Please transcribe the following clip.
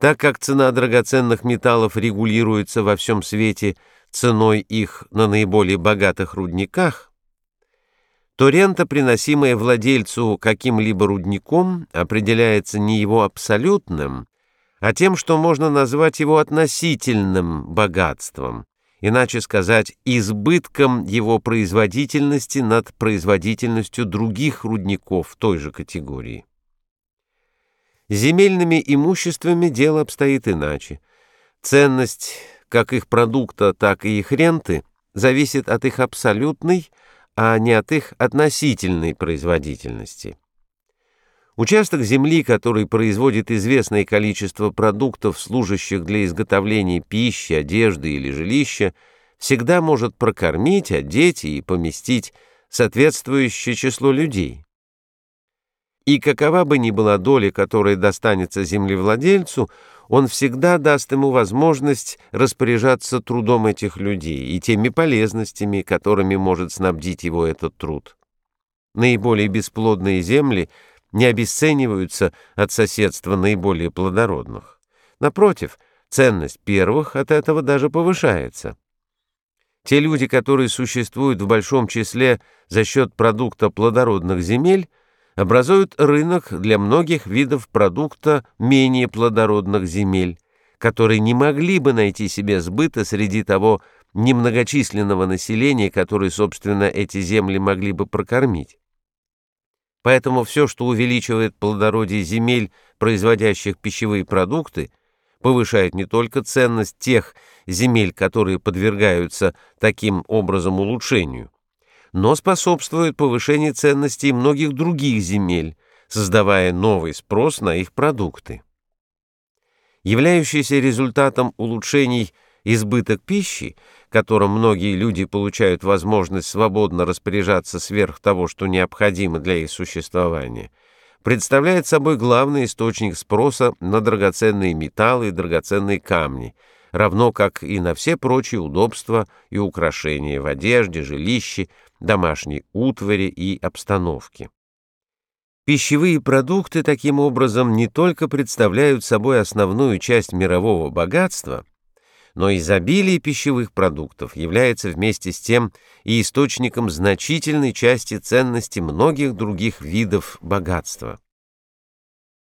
Так как цена драгоценных металлов регулируется во всем свете ценой их на наиболее богатых рудниках, то рента, приносимая владельцу каким-либо рудником, определяется не его абсолютным, а тем, что можно назвать его относительным богатством, иначе сказать, избытком его производительности над производительностью других рудников той же категории. Земельными имуществами дело обстоит иначе. Ценность как их продукта, так и их ренты зависит от их абсолютной, а не от их относительной производительности. Участок земли, который производит известное количество продуктов, служащих для изготовления пищи, одежды или жилища, всегда может прокормить, одеть и поместить соответствующее число людей. И какова бы ни была доля, которая достанется землевладельцу, он всегда даст ему возможность распоряжаться трудом этих людей и теми полезностями, которыми может снабдить его этот труд. Наиболее бесплодные земли — не обесцениваются от соседства наиболее плодородных. Напротив, ценность первых от этого даже повышается. Те люди, которые существуют в большом числе за счет продукта плодородных земель, образуют рынок для многих видов продукта менее плодородных земель, которые не могли бы найти себе сбыта среди того немногочисленного населения, которое, собственно, эти земли могли бы прокормить. Поэтому все, что увеличивает плодородие земель, производящих пищевые продукты, повышает не только ценность тех земель, которые подвергаются таким образом улучшению, но способствует повышению ценности многих других земель, создавая новый спрос на их продукты. Являющийся результатом улучшений – Избыток пищи, которым многие люди получают возможность свободно распоряжаться сверх того, что необходимо для их существования, представляет собой главный источник спроса на драгоценные металлы и драгоценные камни, равно как и на все прочие удобства и украшения в одежде, жилище, домашней утвари и обстановке. Пищевые продукты таким образом не только представляют собой основную часть мирового богатства – но изобилие пищевых продуктов является вместе с тем и источником значительной части ценности многих других видов богатства.